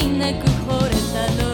いなく惚れたの